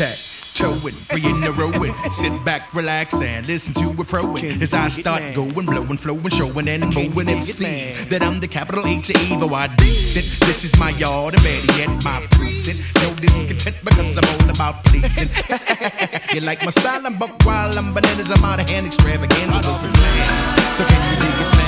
attack. Showing, three in a row, and sit back, relax, and listen to a pro. As I start going, blowing, flowing, showing, and mowing MCs that I'm the capital H of evil. I decent. This is my yard and better yet my precinct. No discontent because I'm all about pleasing. you like my style? I'm buck wild, I'm bananas, I'm out of hand extravaganza. So can you dig it?